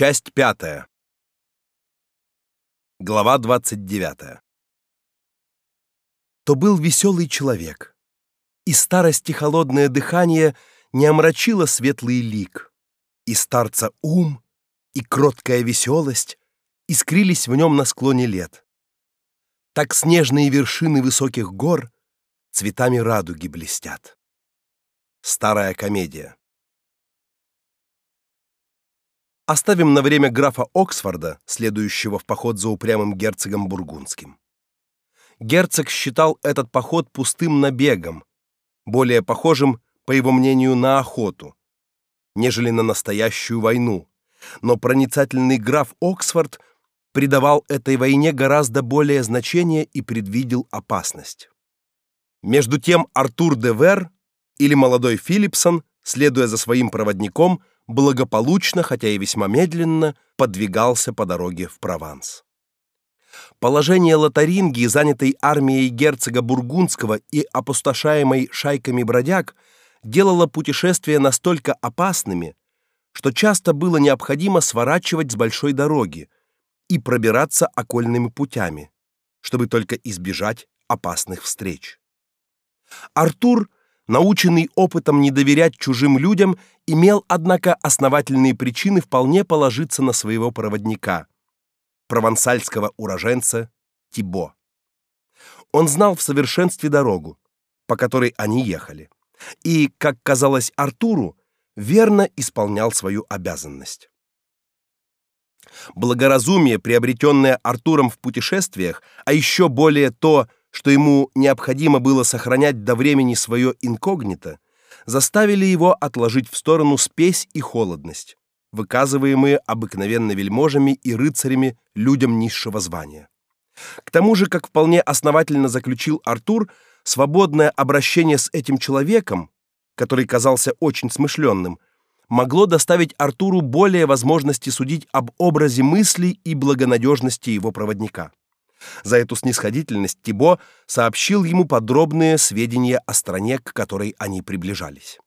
Часть пятая. Глава двадцать девятая. То был веселый человек, и старости холодное дыхание не омрачило светлый лик, и старца ум, и кроткая веселость искрились в нем на склоне лет. Так снежные вершины высоких гор цветами радуги блестят. Старая комедия. Оставим на время графа Оксфорда, следующего в поход за упрямым герцогом бургундским. Герцог считал этот поход пустым набегом, более похожим, по его мнению, на охоту, нежели на настоящую войну. Но проницательный граф Оксфорд придавал этой войне гораздо более значение и предвидел опасность. Между тем Артур де Вер или молодой Филипсон, следуя за своим проводником, благополучно, хотя и весьма медленно, подвигался по дороге в Прованс. Положение Лотарингии, занятой армией герцога бургундского и опустошаемой шайками бродяг, делало путешествия настолько опасными, что часто было необходимо сворачивать с большой дороги и пробираться окольными путями, чтобы только избежать опасных встреч. Артур наученный опытом не доверять чужим людям, имел, однако, основательные причины вполне положиться на своего проводника, провансальского уроженца Тибо. Он знал в совершенстве дорогу, по которой они ехали, и, как казалось Артуру, верно исполнял свою обязанность. Благоразумие, приобретенное Артуром в путешествиях, а еще более то, что ему необходимо было сохранять до времени свое инкогнито, заставили его отложить в сторону спесь и холодность, выказываемые обыкновенно вельможами и рыцарями людям низшего звания. К тому же, как вполне основательно заключил Артур, свободное обращение с этим человеком, который казался очень смышленным, могло доставить Артуру более возможности судить об образе мыслей и благонадежности его проводника. За эту снисходительность Тибо сообщил ему подробные сведения о стране, к которой они приближались.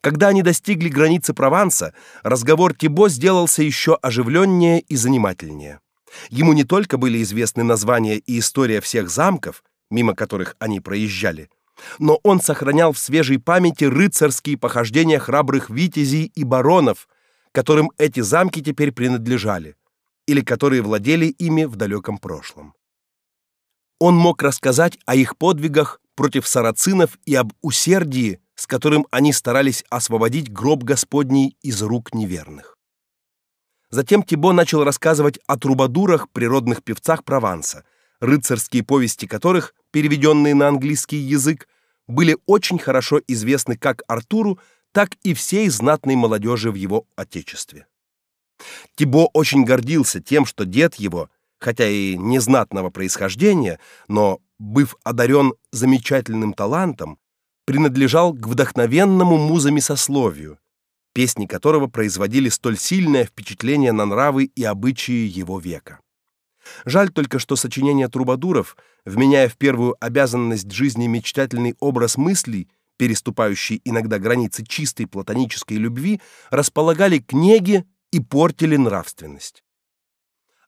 Когда они достигли границы Прованса, разговор Тибо сделался еще оживленнее и занимательнее. Ему не только были известны названия и история всех замков, мимо которых они проезжали, но он сохранял в свежей памяти рыцарские похождения храбрых витязей и баронов, которым эти замки теперь принадлежали или которые владели ими в далеком прошлом. Он мог рассказать о их подвигах против сарацинов и об усердии, с которым они старались освободить гроб Господний из рук неверных. Затем Тибо начал рассказывать о трубадурах, природных певцах Прованса, рыцарские повести которых, переведенные на английский язык, были очень хорошо известны как Артуру, так и всей знатной молодежи в его отечестве. Тибо очень гордился тем, что дед его, хотя и незнатного происхождения, но быв одарен замечательным талантом, принадлежал к вдохновенному музами сословию, песни которого производили столь сильное впечатление на нравы и обычаи его века. Жаль только, что сочинения трубадуров, вменяя в первую обязанность жизни мечтательный образ мыслей, переступающий иногда границы чистой платонической любви, располагали к неге и портили нравственность.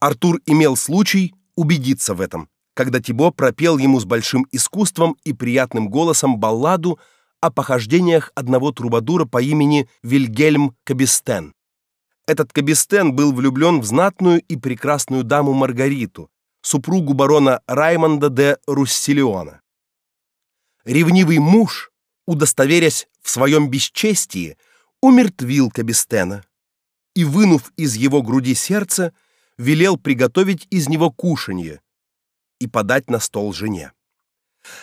Артур имел случай убедиться в этом, когда Тибо пропел ему с большим искусством и приятным голосом балладу о похождениях одного трубадура по имени Вильгельм Кабестен. Этот Кабестен был влюблен в знатную и прекрасную даму Маргариту, супругу барона Раймонда де Руссилиона. Ревнивый муж, удостоверясь в своем бесчестии, умертвил Кабестена и, вынув из его груди сердце, велел приготовить из него кушанье и подать на стол жене.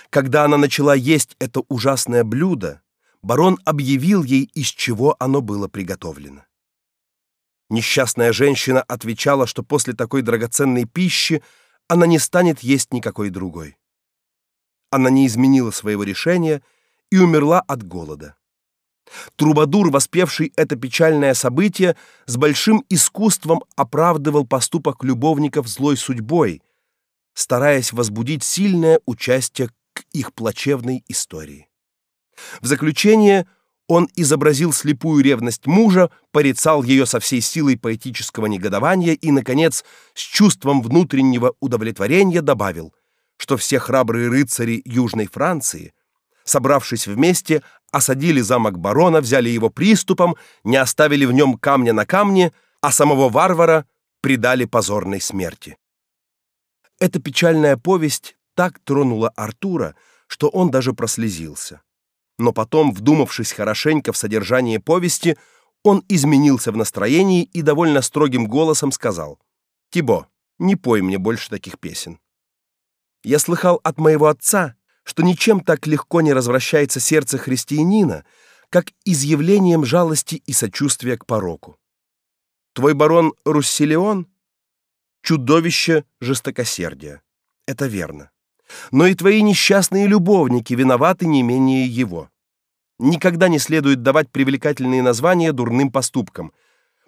Когда она начала есть это ужасное блюдо, барон объявил ей, из чего оно было приготовлено. Несчастная женщина отвечала, что после такой драгоценной пищи она не станет есть никакой другой. Она не изменила своего решения и умерла от голода. Трубадур, воспевший это печальное событие, с большим искусством оправдывал поступок любовников злой судьбой, стараясь возбудить сильное участие к их плачевной истории. В заключение он изобразил слепую ревность мужа, порицал ее со всей силой поэтического негодования и наконец, с чувством внутреннего удовлетворения добавил, что все храбрые рыцари Южной Франции, собравшись вместе, осадили замок барона, взяли его приступом, не оставили в нем камня на камне, а самого варвара предали позорной смерти. Эта печальная повесть так тронула Артура, что он даже прослезился но потом, вдумавшись хорошенько в содержание повести, он изменился в настроении и довольно строгим голосом сказал: "Тибо, не пой мне больше таких песен. Я слыхал от моего отца, что ничем так легко не развращается сердце христианина, как изъявлением жалости и сочувствия к пороку. Твой барон Руссилион чудовище жестокосердия. Это верно но и твои несчастные любовники виноваты не менее его. Никогда не следует давать привлекательные названия дурным поступкам,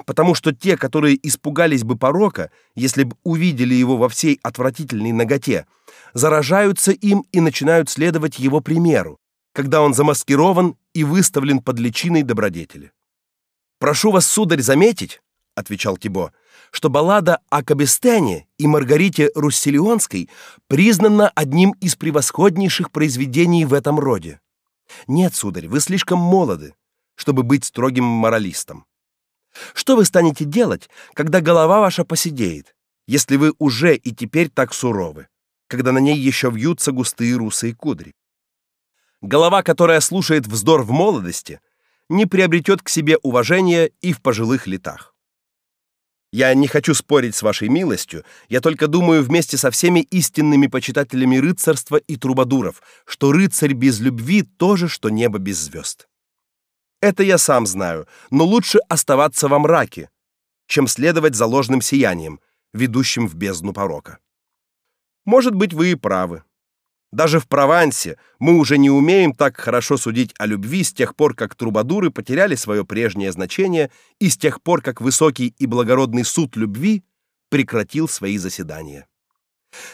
потому что те, которые испугались бы порока, если бы увидели его во всей отвратительной наготе, заражаются им и начинают следовать его примеру, когда он замаскирован и выставлен под личиной добродетели. Прошу вас, сударь, заметить, отвечал Тибо, что баллада о Кабестене и Маргарите Руссельонской признана одним из превосходнейших произведений в этом роде. Нет, сударь, вы слишком молоды, чтобы быть строгим моралистом. Что вы станете делать, когда голова ваша поседеет, если вы уже и теперь так суровы, когда на ней еще вьются густые русые кудри? Голова, которая слушает вздор в молодости, не приобретет к себе уважения и в пожилых летах. Я не хочу спорить с вашей милостью, я только думаю вместе со всеми истинными почитателями рыцарства и трубадуров, что рыцарь без любви тоже что небо без звезд. Это я сам знаю, но лучше оставаться во мраке, чем следовать за ложным сиянием, ведущим в бездну порока. Может быть, вы и правы. Даже в Провансе мы уже не умеем так хорошо судить о любви с тех пор, как трубадуры потеряли свое прежнее значение и с тех пор, как высокий и благородный суд любви прекратил свои заседания.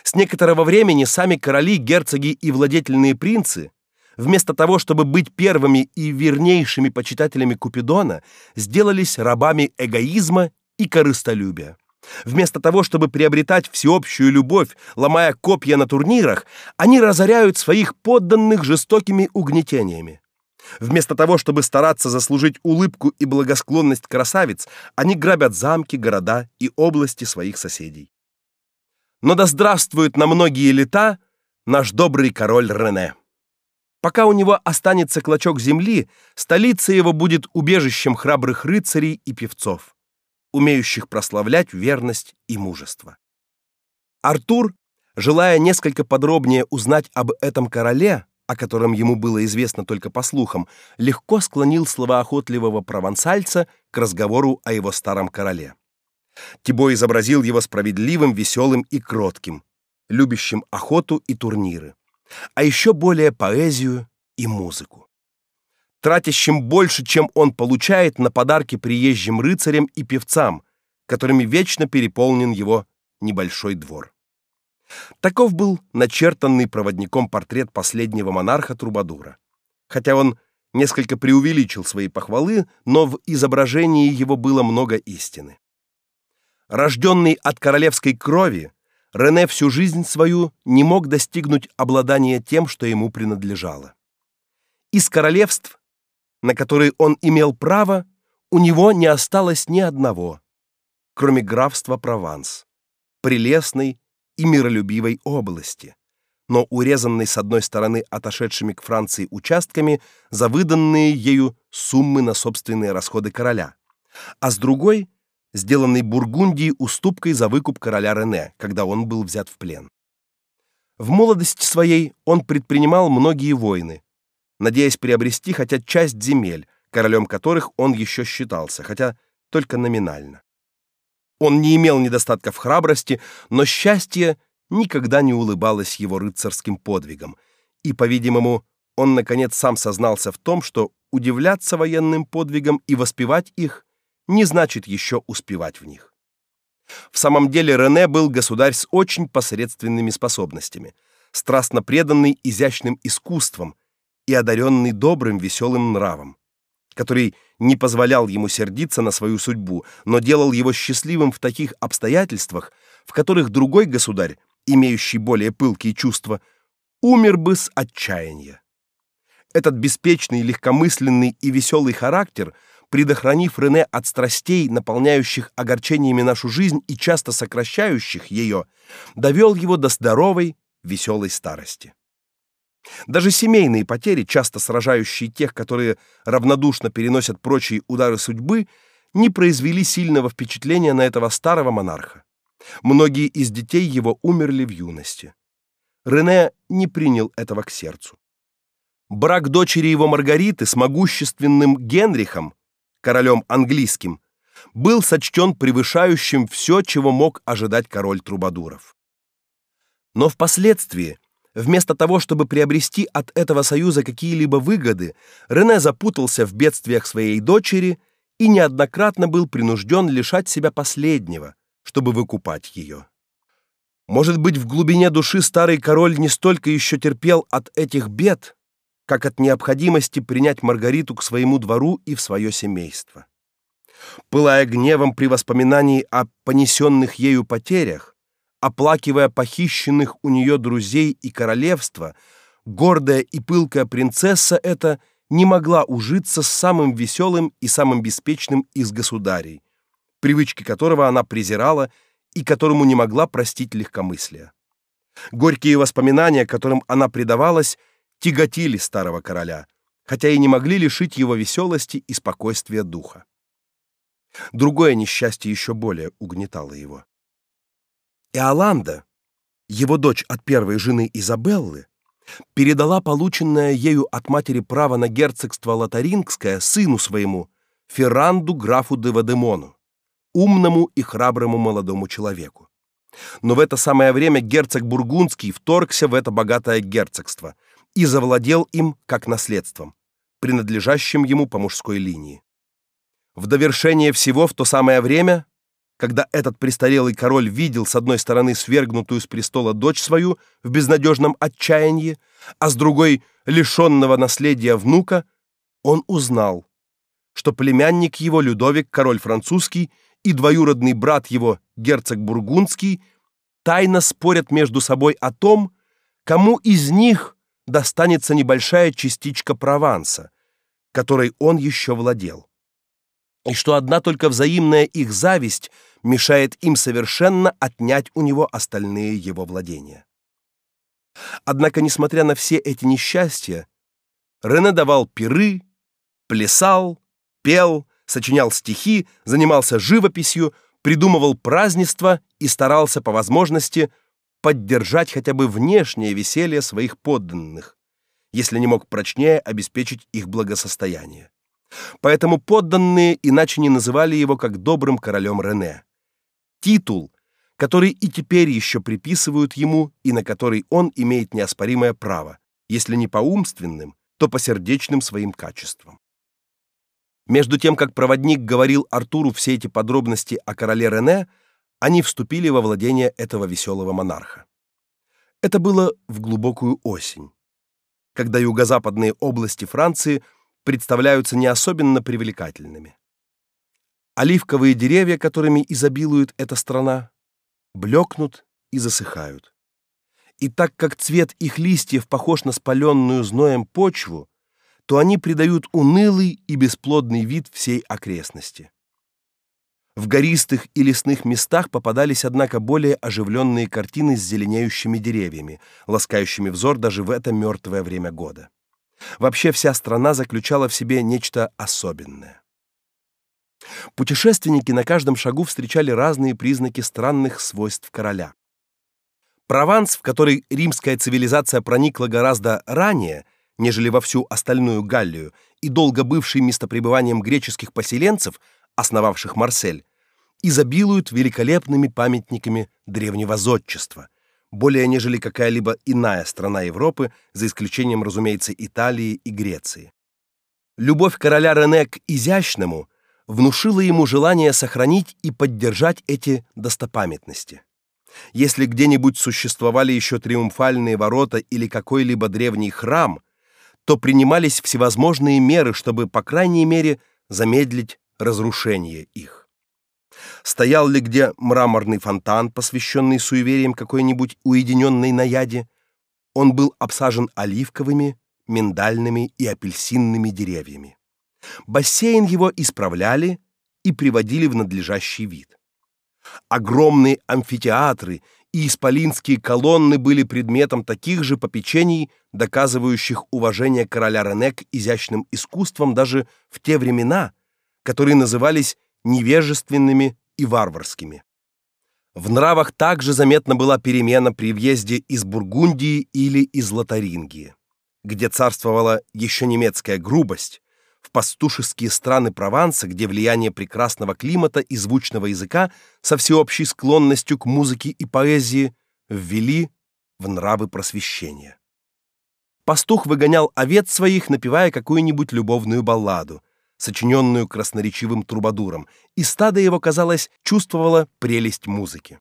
С некоторого времени сами короли, герцоги и владетельные принцы, вместо того, чтобы быть первыми и вернейшими почитателями Купидона, сделались рабами эгоизма и корыстолюбия. Вместо того, чтобы приобретать всеобщую любовь, ломая копья на турнирах, они разоряют своих подданных жестокими угнетениями. Вместо того, чтобы стараться заслужить улыбку и благосклонность красавиц, они грабят замки, города и области своих соседей. Но да здравствует на многие лета наш добрый король Рене. Пока у него останется клочок земли, столица его будет убежищем храбрых рыцарей и певцов умеющих прославлять верность и мужество. Артур, желая несколько подробнее узнать об этом короле, о котором ему было известно только по слухам, легко склонил словоохотливого провансальца к разговору о его старом короле. Тибо изобразил его справедливым, веселым и кротким, любящим охоту и турниры, а еще более поэзию и музыку тратящим больше, чем он получает на подарки приезжим рыцарям и певцам, которыми вечно переполнен его небольшой двор. Таков был начертанный проводником портрет последнего монарха Трубадура. Хотя он несколько преувеличил свои похвалы, но в изображении его было много истины. Рожденный от королевской крови, Рене всю жизнь свою не мог достигнуть обладания тем, что ему принадлежало. Из королевств на который он имел право, у него не осталось ни одного, кроме графства Прованс, прелестной и миролюбивой области, но урезанной с одной стороны отошедшими к Франции участками за выданные ею суммы на собственные расходы короля, а с другой сделанной Бургундии уступкой за выкуп короля Рене, когда он был взят в плен. В молодости своей он предпринимал многие войны, надеясь приобрести хотя часть земель, королем которых он еще считался, хотя только номинально. Он не имел недостатков храбрости, но счастье никогда не улыбалось его рыцарским подвигам, и, по-видимому, он наконец сам сознался в том, что удивляться военным подвигам и воспевать их не значит еще успевать в них. В самом деле Рене был государь с очень посредственными способностями, страстно преданный изящным искусствам, и одаренный добрым, веселым нравом. который не позволял ему сердиться на свою судьбу, но делал его счастливым в таких обстоятельствах, в которых другой государь, имеющий более пылкие чувства, умер бы с отчаяния. Этот беспечный, легкомысленный и веселый характер, предохранив Рене от страстей, наполняющих огорчениями нашу жизнь и часто сокращающих ее, довел его до здоровой, веселой старости. Даже семейные потери, часто сражающие тех, которые равнодушно переносят прочие удары судьбы, не произвели сильного впечатления на этого старого монарха. Многие из детей его умерли в юности. Рене не принял этого к сердцу. Брак дочери его Маргариты с могущественным Генрихом, королем английским, был сочтен превышающим все, чего мог ожидать король Трубадуров. Но впоследствии Вместо того, чтобы приобрести от этого союза какие-либо выгоды, Рене запутался в бедствиях своей дочери и неоднократно был принужден лишать себя последнего, чтобы выкупать ее. Может быть, в глубине души старый король не столько еще терпел от этих бед, как от необходимости принять Маргариту к своему двору и в свое семейство. Пылая гневом при воспоминании о понесенных ею потерях, оплакивая похищенных у нее друзей и королевство, гордая и пылкая принцесса эта не могла ужиться с самым веселым и самым беспечным из государей, привычки которого она презирала и которому не могла простить легкомыслие. Горькие воспоминания, которым она предавалась, тяготили старого короля, хотя и не могли лишить его веселости и спокойствия духа. Другое несчастье еще более угнетало его. Иоланда, его дочь от первой жены Изабеллы, передала полученное ею от матери право на герцогство Лотарингское сыну своему, Ферранду графу де Вадемону, умному и храброму молодому человеку. Но в это самое время герцог бургундский вторгся в это богатое герцогство и завладел им как наследством, принадлежащим ему по мужской линии. В довершение всего в то самое время когда этот престарелый король видел с одной стороны свергнутую с престола дочь свою в безнадежном отчаянии, а с другой лишенного наследия внука, он узнал, что племянник его Людовик, король французский, и двоюродный брат его, герцог бургундский, тайно спорят между собой о том, кому из них достанется небольшая частичка Прованса, которой он еще владел. И что одна только взаимная их зависть мешает им совершенно отнять у него остальные его владения. Однако, несмотря на все эти несчастья, Рене давал пиры, плясал, пел, сочинял стихи, занимался живописью, придумывал празднества и старался по возможности поддержать хотя бы внешнее веселье своих подданных, если не мог прочнее обеспечить их благосостояние. Поэтому подданные иначе не называли его как добрым королем Рене титул, который и теперь еще приписывают ему и на который он имеет неоспоримое право, если не по умственным, то по сердечным своим качествам. Между тем, как проводник говорил Артуру все эти подробности о короле Рене, они вступили во владение этого веселого монарха. Это было в глубокую осень, когда юго-западные области Франции представляются не особенно привлекательными. Оливковые деревья, которыми изобилует эта страна, блекнут и засыхают. И так как цвет их листьев похож на спаленную зноем почву, то они придают унылый и бесплодный вид всей окрестности. В гористых и лесных местах попадались, однако, более оживленные картины с зеленеющими деревьями, ласкающими взор даже в это мертвое время года. Вообще вся страна заключала в себе нечто особенное. Путешественники на каждом шагу встречали разные признаки странных свойств короля. Прованс, в который римская цивилизация проникла гораздо ранее, нежели во всю остальную Галлию, и долго бывший местопребыванием греческих поселенцев, основавших Марсель, изобилуют великолепными памятниками древнего зодчества, более нежели какая-либо иная страна Европы, за исключением, разумеется, Италии и Греции. Любовь короля Рене к изящному – внушило ему желание сохранить и поддержать эти достопамятности. Если где-нибудь существовали еще триумфальные ворота или какой-либо древний храм, то принимались всевозможные меры, чтобы, по крайней мере, замедлить разрушение их. Стоял ли где мраморный фонтан, посвященный суевериям какой-нибудь уединенной наяде, он был обсажен оливковыми, миндальными и апельсинными деревьями. Бассейн его исправляли и приводили в надлежащий вид. Огромные амфитеатры и исполинские колонны были предметом таких же попечений, доказывающих уважение короля Рене к изящным искусствам даже в те времена, которые назывались невежественными и варварскими. В нравах также заметна была перемена при въезде из Бургундии или из Лотарингии, где царствовала еще немецкая грубость, в пастушеские страны Прованса, где влияние прекрасного климата и звучного языка со всеобщей склонностью к музыке и поэзии ввели в нравы просвещения. Пастух выгонял овец своих, напевая какую-нибудь любовную балладу, сочиненную красноречивым трубадуром, и стадо его, казалось, чувствовало прелесть музыки.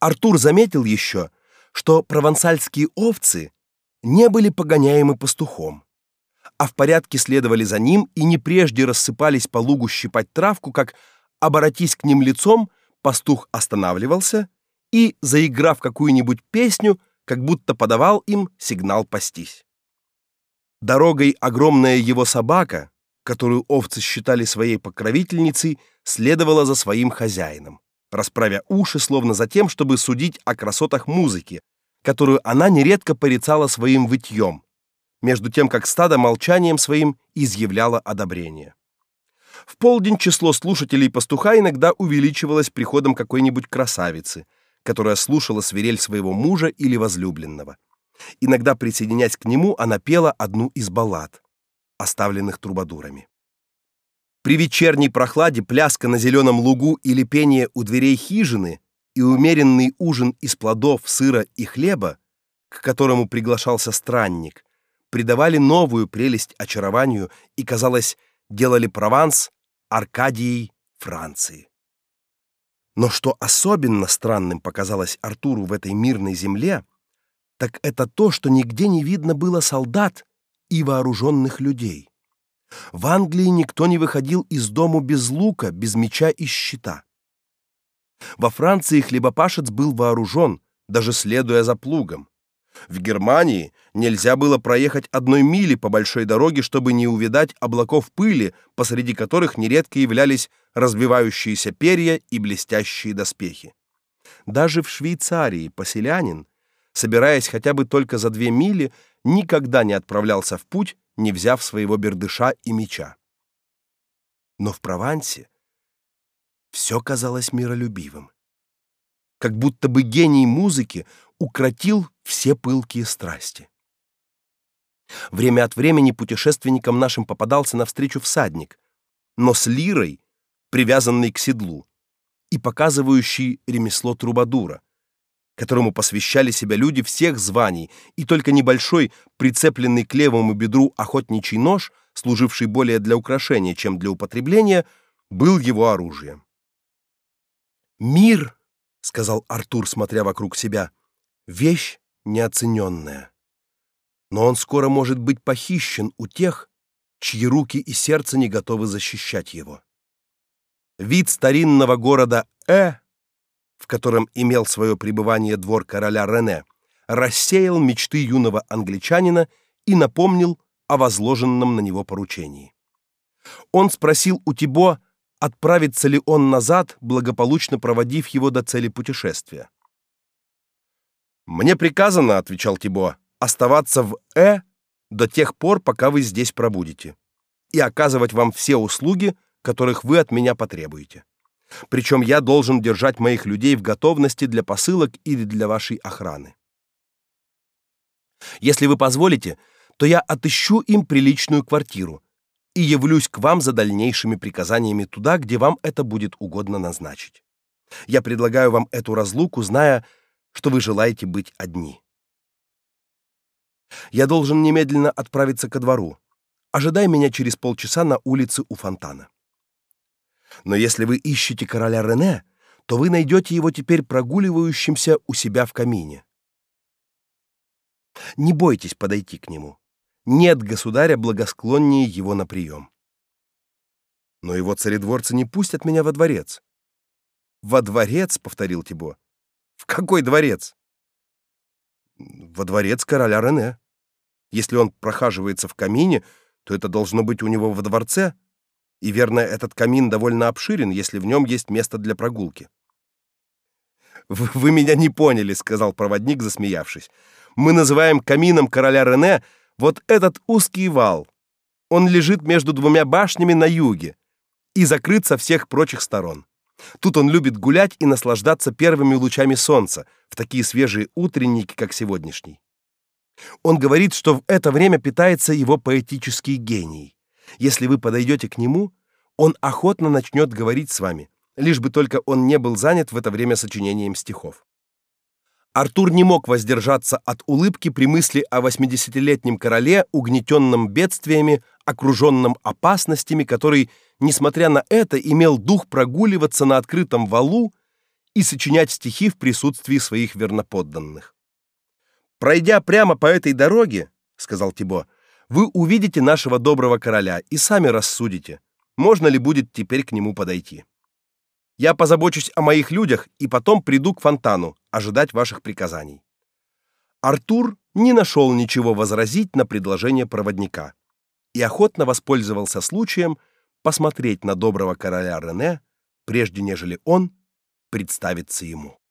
Артур заметил еще, что провансальские овцы не были погоняемы пастухом, а в порядке следовали за ним и не прежде рассыпались по лугу щипать травку, как, оборотись к ним лицом, пастух останавливался и, заиграв какую-нибудь песню, как будто подавал им сигнал пастись. Дорогой огромная его собака, которую овцы считали своей покровительницей, следовала за своим хозяином, расправя уши словно за тем, чтобы судить о красотах музыки, которую она нередко порицала своим вытьем, между тем как стадо молчанием своим изъявляло одобрение. В полдень число слушателей пастуха иногда увеличивалось приходом какой-нибудь красавицы, которая слушала свирель своего мужа или возлюбленного. Иногда присоединяясь к нему, она пела одну из баллад, оставленных трубадурами. При вечерней прохладе пляска на зеленом лугу или пение у дверей хижины и умеренный ужин из плодов, сыра и хлеба, к которому приглашался странник, придавали новую прелесть очарованию и, казалось, делали Прованс Аркадией Франции. Но что особенно странным показалось Артуру в этой мирной земле, так это то, что нигде не видно было солдат и вооруженных людей. В Англии никто не выходил из дому без лука, без меча и щита. Во Франции хлебопашец был вооружен, даже следуя за плугом. В Германии нельзя было проехать одной мили по большой дороге, чтобы не увидать облаков пыли, посреди которых нередко являлись разбивающиеся перья и блестящие доспехи. Даже в Швейцарии поселянин, собираясь хотя бы только за две мили, никогда не отправлялся в путь, не взяв своего бердыша и меча. Но в Провансе все казалось миролюбивым. Как будто бы гений музыки укротил все пылкие страсти. Время от времени путешественникам нашим попадался навстречу всадник, но с лирой, привязанный к седлу, и показывающий ремесло трубадура, которому посвящали себя люди всех званий, и только небольшой, прицепленный к левому бедру охотничий нож, служивший более для украшения, чем для употребления, был его оружием. «Мир», — сказал Артур, смотря вокруг себя, — «вещь неоцененная. Но он скоро может быть похищен у тех, чьи руки и сердце не готовы защищать его. Вид старинного города Э, в котором имел свое пребывание двор короля Рене, рассеял мечты юного англичанина и напомнил о возложенном на него поручении. Он спросил у Тибо, отправится ли он назад, благополучно проводив его до цели путешествия. Мне приказано, отвечал Тибо, оставаться в Э до тех пор, пока вы здесь пробудете, и оказывать вам все услуги, которых вы от меня потребуете. Причем я должен держать моих людей в готовности для посылок или для вашей охраны. Если вы позволите, то я отыщу им приличную квартиру и явлюсь к вам за дальнейшими приказаниями туда, где вам это будет угодно назначить. Я предлагаю вам эту разлуку, зная, что вы желаете быть одни. Я должен немедленно отправиться ко двору. Ожидай меня через полчаса на улице у фонтана. Но если вы ищете короля Рене, то вы найдете его теперь прогуливающимся у себя в камине. Не бойтесь подойти к нему. нет государя благосклоннее его на прием. Но его царедворцы не пустят меня во дворец. Во дворец, повторил Тибо. В какой дворец? Во дворец короля Рене. Если он прохаживается в камине, то это должно быть у него во дворце. И верно, этот камин довольно обширен, если в нем есть место для прогулки. Вы, меня не поняли, сказал проводник, засмеявшись. Мы называем камином короля Рене вот этот узкий вал. Он лежит между двумя башнями на юге и закрыт со всех прочих сторон. Тут он любит гулять и наслаждаться первыми лучами солнца в такие свежие утренники, как сегодняшний. Он говорит, что в это время питается его поэтический гений. Если вы подойдете к нему, он охотно начнет говорить с вами, лишь бы только он не был занят в это время сочинением стихов. Артур не мог воздержаться от улыбки при мысли о восьмидесятилетнем короле, угнетенном бедствиями, окруженном опасностями, который, несмотря на это, имел дух прогуливаться на открытом валу и сочинять стихи в присутствии своих верноподданных. Пройдя прямо по этой дороге, сказал Тибо, вы увидите нашего доброго короля и сами рассудите, можно ли будет теперь к нему подойти. Я позабочусь о моих людях и потом приду к фонтану ожидать ваших приказаний. Артур не нашел ничего возразить на предложение проводника и охотно воспользовался случаем посмотреть на доброго короля Рене, прежде нежели он представится ему.